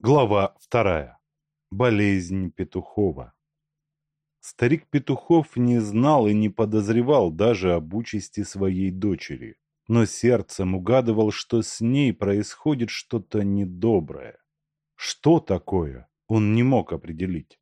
Глава вторая. Болезнь Петухова. Старик Петухов не знал и не подозревал даже об участи своей дочери, но сердцем угадывал, что с ней происходит что-то недоброе. Что такое, он не мог определить.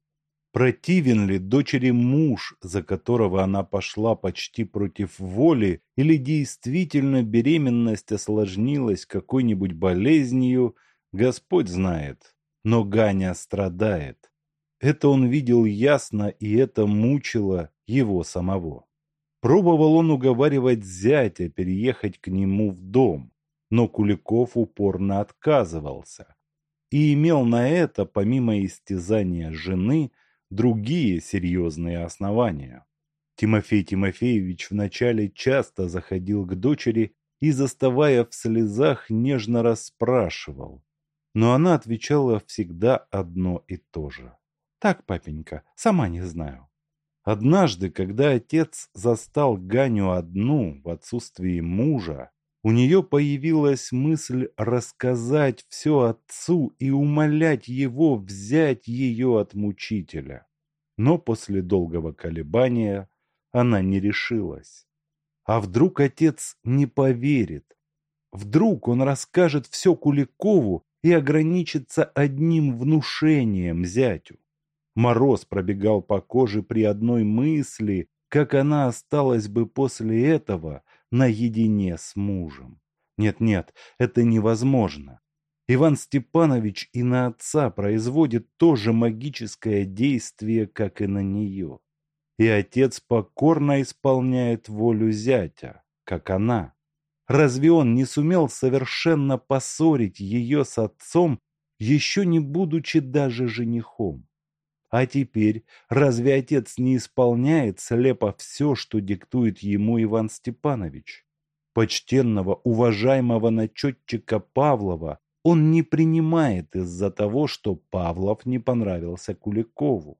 Противен ли дочери муж, за которого она пошла почти против воли, или действительно беременность осложнилась какой-нибудь болезнью – Господь знает, но Ганя страдает. Это он видел ясно, и это мучило его самого. Пробовал он уговаривать зятя переехать к нему в дом, но Куликов упорно отказывался и имел на это, помимо истязания жены, другие серьезные основания. Тимофей Тимофеевич вначале часто заходил к дочери и, заставая в слезах, нежно расспрашивал, но она отвечала всегда одно и то же. «Так, папенька, сама не знаю». Однажды, когда отец застал Ганю одну в отсутствии мужа, у нее появилась мысль рассказать все отцу и умолять его взять ее от мучителя. Но после долгого колебания она не решилась. А вдруг отец не поверит? Вдруг он расскажет все Куликову и ограничиться одним внушением зятю. Мороз пробегал по коже при одной мысли, как она осталась бы после этого наедине с мужем. Нет-нет, это невозможно. Иван Степанович и на отца производит то же магическое действие, как и на нее. И отец покорно исполняет волю зятя, как она. Разве он не сумел совершенно поссорить ее с отцом, еще не будучи даже женихом? А теперь разве отец не исполняет слепо все, что диктует ему Иван Степанович? Почтенного, уважаемого начетчика Павлова он не принимает из-за того, что Павлов не понравился Куликову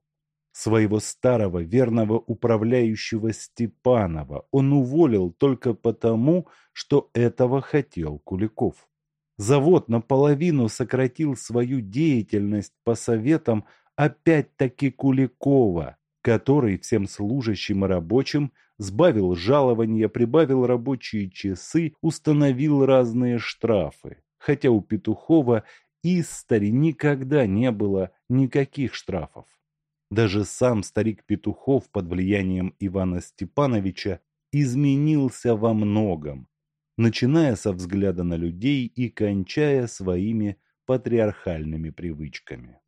своего старого верного управляющего Степанова он уволил только потому, что этого хотел Куликов. Завод наполовину сократил свою деятельность по советам опять-таки Куликова, который всем служащим и рабочим сбавил жалования, прибавил рабочие часы, установил разные штрафы, хотя у Петухова и стари никогда не было никаких штрафов. Даже сам старик Петухов под влиянием Ивана Степановича изменился во многом, начиная со взгляда на людей и кончая своими патриархальными привычками.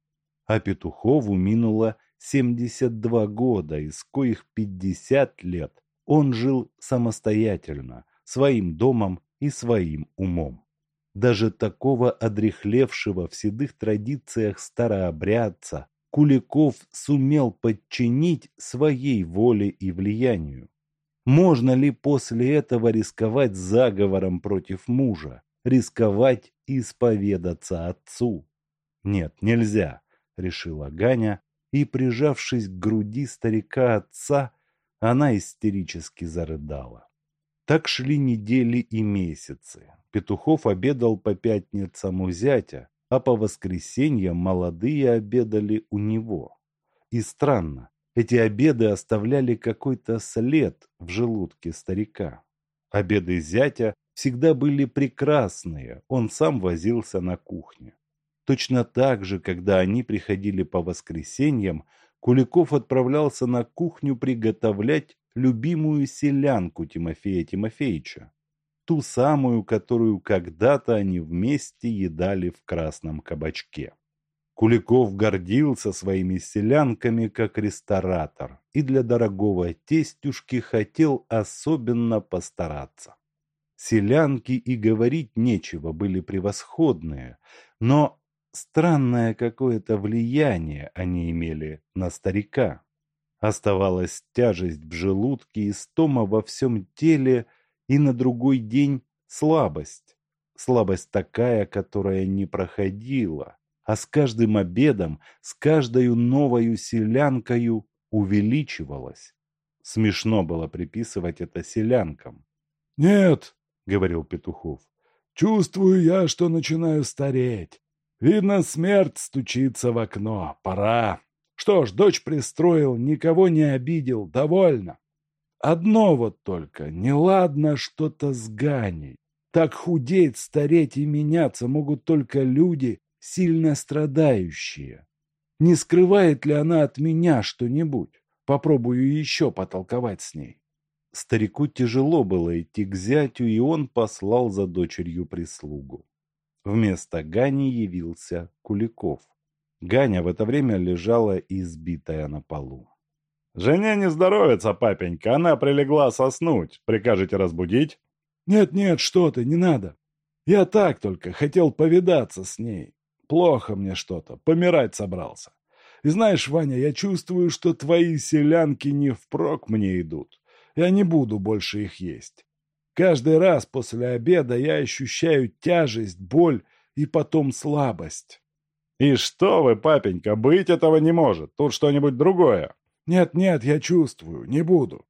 А Петухову минуло 72 года, из коих 50 лет он жил самостоятельно, своим домом и своим умом. Даже такого одрехлевшего в седых традициях старообрядца, Куликов сумел подчинить своей воле и влиянию. Можно ли после этого рисковать заговором против мужа, рисковать исповедаться отцу? Нет, нельзя, решила Ганя, и, прижавшись к груди старика отца, она истерически зарыдала. Так шли недели и месяцы. Петухов обедал по пятницам у зятя, а по воскресеньям молодые обедали у него. И странно, эти обеды оставляли какой-то след в желудке старика. Обеды зятя всегда были прекрасные, он сам возился на кухне. Точно так же, когда они приходили по воскресеньям, Куликов отправлялся на кухню приготовлять любимую селянку Тимофея Тимофеевича ту самую, которую когда-то они вместе едали в красном кабачке. Куликов гордился своими селянками как ресторатор и для дорогого тестюшки хотел особенно постараться. Селянки и говорить нечего, были превосходные, но странное какое-то влияние они имели на старика. Оставалась тяжесть в желудке и стома во всем теле – и на другой день слабость. Слабость такая, которая не проходила, а с каждым обедом, с каждой новою селянкою увеличивалась. Смешно было приписывать это селянкам. «Нет», — говорил Петухов, — «чувствую я, что начинаю стареть. Видно, смерть стучится в окно. Пора. Что ж, дочь пристроил, никого не обидел, довольно. Одно вот только, неладно что-то с Ганей. Так худеть, стареть и меняться могут только люди, сильно страдающие. Не скрывает ли она от меня что-нибудь? Попробую еще потолковать с ней. Старику тяжело было идти к зятю, и он послал за дочерью прислугу. Вместо Гани явился Куликов. Ганя в это время лежала избитая на полу. «Жене не здоровится, папенька, она прилегла соснуть. Прикажете разбудить?» «Нет-нет, что ты, не надо. Я так только хотел повидаться с ней. Плохо мне что-то, помирать собрался. И знаешь, Ваня, я чувствую, что твои селянки не впрок мне идут. Я не буду больше их есть. Каждый раз после обеда я ощущаю тяжесть, боль и потом слабость. «И что вы, папенька, быть этого не может. Тут что-нибудь другое». «Нет-нет, я чувствую, не буду».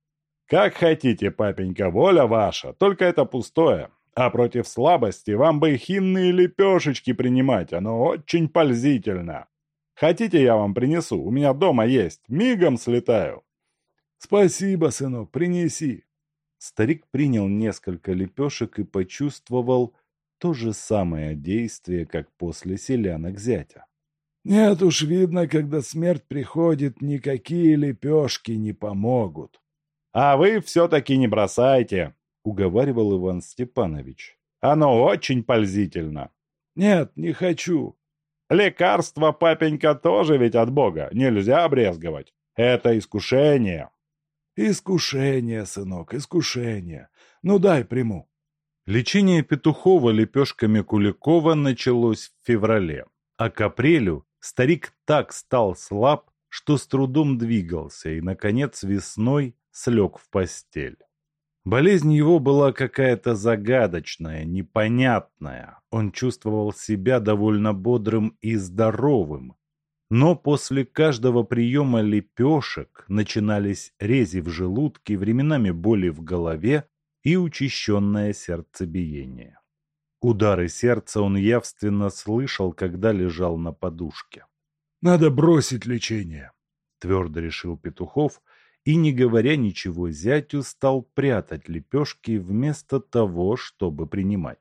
«Как хотите, папенька, воля ваша, только это пустое. А против слабости вам бы хинные лепешечки принимать, оно очень пользительно. Хотите, я вам принесу? У меня дома есть. Мигом слетаю. Спасибо, сынок, принеси. Старик принял несколько лепешек и почувствовал то же самое действие, как после селянок зятя. Нет уж, видно, когда смерть приходит, никакие лепешки не помогут. А вы все-таки не бросайте, уговаривал Иван Степанович. «Оно очень пользительно». «Нет, не хочу». «Лекарство, папенька, тоже ведь от Бога. Нельзя обрезговать. Это искушение». «Искушение, сынок, искушение. Ну дай приму». Лечение Петухова лепешками Куликова началось в феврале, а к апрелю старик так стал слаб, что с трудом двигался и, наконец, весной слег в постель. Болезнь его была какая-то загадочная, непонятная. Он чувствовал себя довольно бодрым и здоровым. Но после каждого приема лепешек начинались рези в желудке, временами боли в голове и учащенное сердцебиение. Удары сердца он явственно слышал, когда лежал на подушке. «Надо бросить лечение», — твердо решил Петухов, и, не говоря ничего зятю, стал прятать лепешки вместо того, чтобы принимать.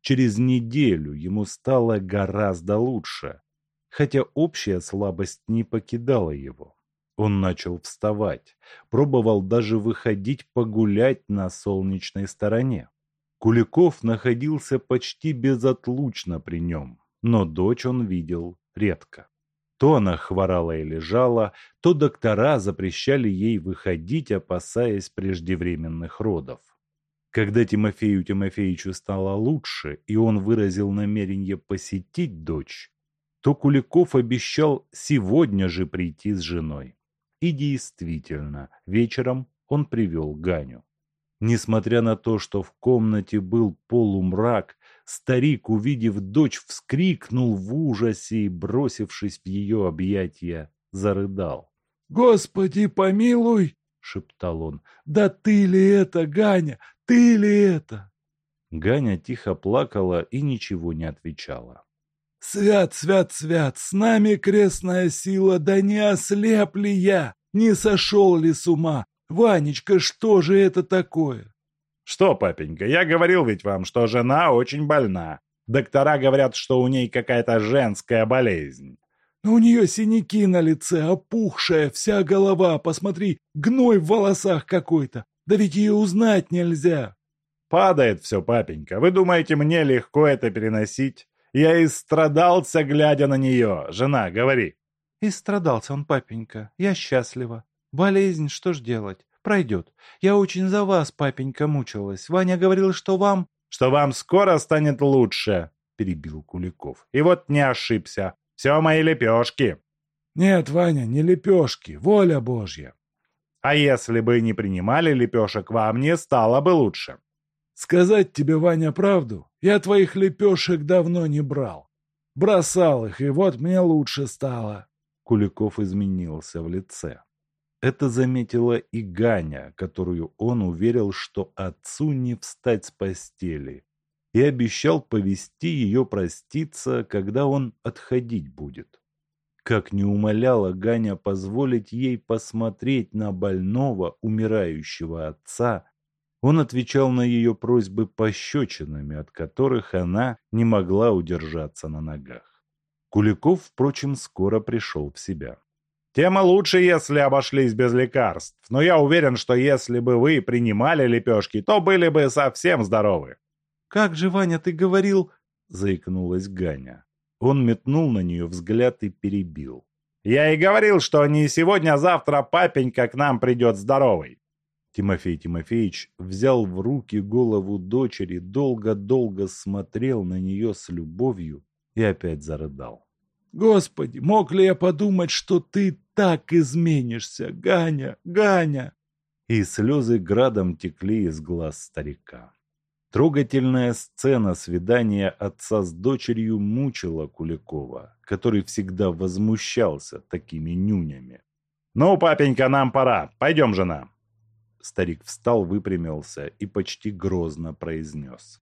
Через неделю ему стало гораздо лучше, хотя общая слабость не покидала его. Он начал вставать, пробовал даже выходить погулять на солнечной стороне. Куликов находился почти безотлучно при нем, но дочь он видел редко. То она хворала и лежала, то доктора запрещали ей выходить, опасаясь преждевременных родов. Когда Тимофею Тимофеевичу стало лучше, и он выразил намерение посетить дочь, то Куликов обещал сегодня же прийти с женой. И действительно, вечером он привел Ганю. Несмотря на то, что в комнате был полумрак, Старик, увидев дочь, вскрикнул в ужасе и, бросившись в ее объятия, зарыдал. «Господи, помилуй!» — шептал он. «Да ты ли это, Ганя? Ты ли это?» Ганя тихо плакала и ничего не отвечала. «Свят, свят, свят! С нами крестная сила! Да не ослеп ли я? Не сошел ли с ума? Ванечка, что же это такое?» «Что, папенька, я говорил ведь вам, что жена очень больна. Доктора говорят, что у ней какая-то женская болезнь». «Но у нее синяки на лице, опухшая, вся голова, посмотри, гной в волосах какой-то. Да ведь ее узнать нельзя». «Падает все, папенька. Вы думаете, мне легко это переносить? Я истрадался, глядя на нее. Жена, говори». «Истрадался он, папенька. Я счастлива. Болезнь, что ж делать? пройдет. Я очень за вас, папенька, мучилась. Ваня говорил, что вам...» «Что вам скоро станет лучше», — перебил Куликов. «И вот не ошибся. Все мои лепешки». «Нет, Ваня, не лепешки. Воля Божья». «А если бы не принимали лепешек, вам не стало бы лучше». «Сказать тебе, Ваня, правду? Я твоих лепешек давно не брал. Бросал их, и вот мне лучше стало». Куликов изменился в лице. Это заметила и Ганя, которую он уверил, что отцу не встать с постели. и обещал повести ее проститься, когда он отходить будет. Как не умоляла Ганя позволить ей посмотреть на больного, умирающего отца, он отвечал на ее просьбы пощечинами, от которых она не могла удержаться на ногах. Куликов, впрочем, скоро пришел в себя. Тема лучше, если обошлись без лекарств, но я уверен, что если бы вы принимали лепешки, то были бы совсем здоровы. «Как же, Ваня, ты говорил...» — заикнулась Ганя. Он метнул на нее взгляд и перебил. «Я и говорил, что не сегодня, а завтра папенька к нам придет здоровый». Тимофей Тимофеевич взял в руки голову дочери, долго-долго смотрел на нее с любовью и опять зарыдал. «Господи, мог ли я подумать, что ты так изменишься, Ганя, Ганя!» И слезы градом текли из глаз старика. Трогательная сцена свидания отца с дочерью мучила Куликова, который всегда возмущался такими нюнями. «Ну, папенька, нам пора. Пойдем, жена». Старик встал, выпрямился и почти грозно произнес.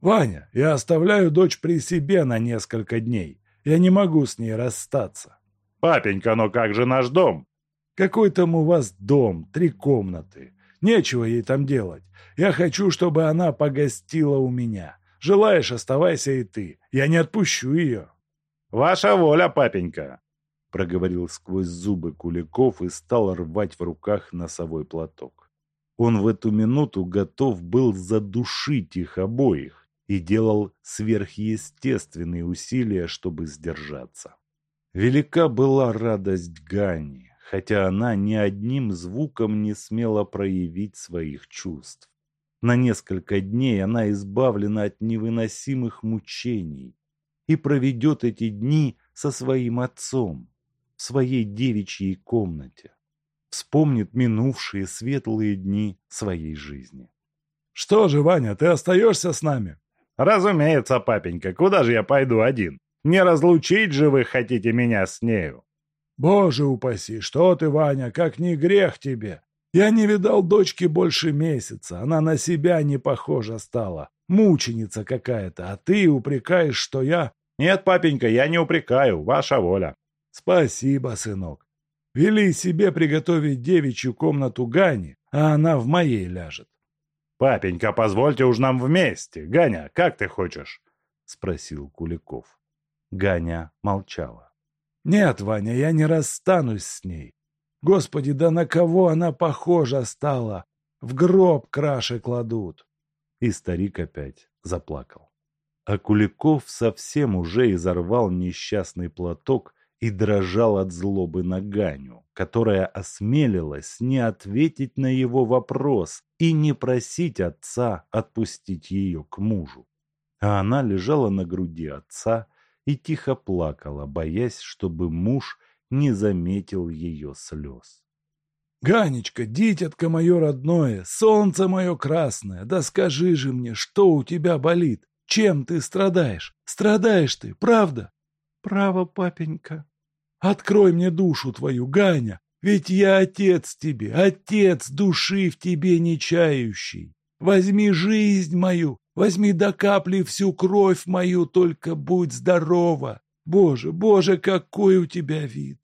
«Ваня, я оставляю дочь при себе на несколько дней. Я не могу с ней расстаться». «Папенька, но как же наш дом?» «Какой там у вас дом? Три комнаты. Нечего ей там делать. Я хочу, чтобы она погостила у меня. Желаешь, оставайся и ты. Я не отпущу ее». «Ваша воля, папенька», — проговорил сквозь зубы Куликов и стал рвать в руках носовой платок. Он в эту минуту готов был задушить их обоих и делал сверхъестественные усилия, чтобы сдержаться. Велика была радость Гани, хотя она ни одним звуком не смела проявить своих чувств. На несколько дней она избавлена от невыносимых мучений и проведет эти дни со своим отцом в своей девичьей комнате. Вспомнит минувшие светлые дни своей жизни. «Что же, Ваня, ты остаешься с нами?» «Разумеется, папенька, куда же я пойду один? Не разлучить же вы хотите меня с нею?» «Боже упаси, что ты, Ваня, как не грех тебе! Я не видал дочки больше месяца, она на себя не похожа стала. Мученица какая-то, а ты упрекаешь, что я... Нет, папенька, я не упрекаю, ваша воля. Спасибо, сынок. Вели себе приготовить девичью комнату Гани, а она в моей ляжет. Папенька, позвольте уж нам вместе. Ганя, как ты хочешь? Спросил Куликов. Ганя молчала. Нет, Ваня, я не расстанусь с ней. Господи, да на кого она похожа стала? В гроб краши кладут. И старик опять заплакал. А Куликов совсем уже изорвал несчастный платок и дрожал от злобы на Ганю, которая осмелилась не ответить на его вопрос и не просить отца отпустить ее к мужу. А она лежала на груди отца и тихо плакала, боясь, чтобы муж не заметил ее слез. «Ганечка, дитятка мое родное, солнце мое красное, да скажи же мне, что у тебя болит? Чем ты страдаешь? Страдаешь ты, правда?» «Право, папенька». «Открой мне душу твою, Ганя, ведь я отец тебе, отец души в тебе нечающий. Возьми жизнь мою, возьми до капли всю кровь мою, только будь здорова. Боже, боже, какой у тебя вид!»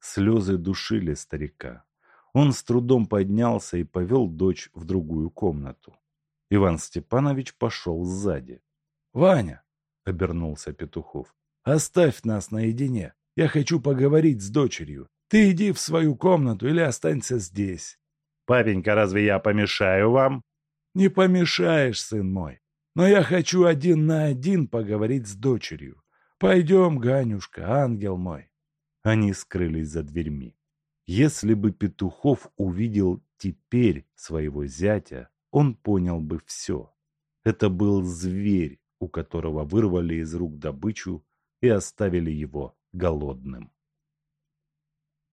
Слезы душили старика. Он с трудом поднялся и повел дочь в другую комнату. Иван Степанович пошел сзади. «Ваня!» — обернулся Петухов. «Оставь нас наедине. Я хочу поговорить с дочерью. Ты иди в свою комнату или останься здесь». «Папенька, разве я помешаю вам?» «Не помешаешь, сын мой. Но я хочу один на один поговорить с дочерью. Пойдем, Ганюшка, ангел мой. Они скрылись за дверьми. Если бы Петухов увидел теперь своего зятя, он понял бы все. Это был зверь, у которого вырвали из рук добычу и оставили его голодным.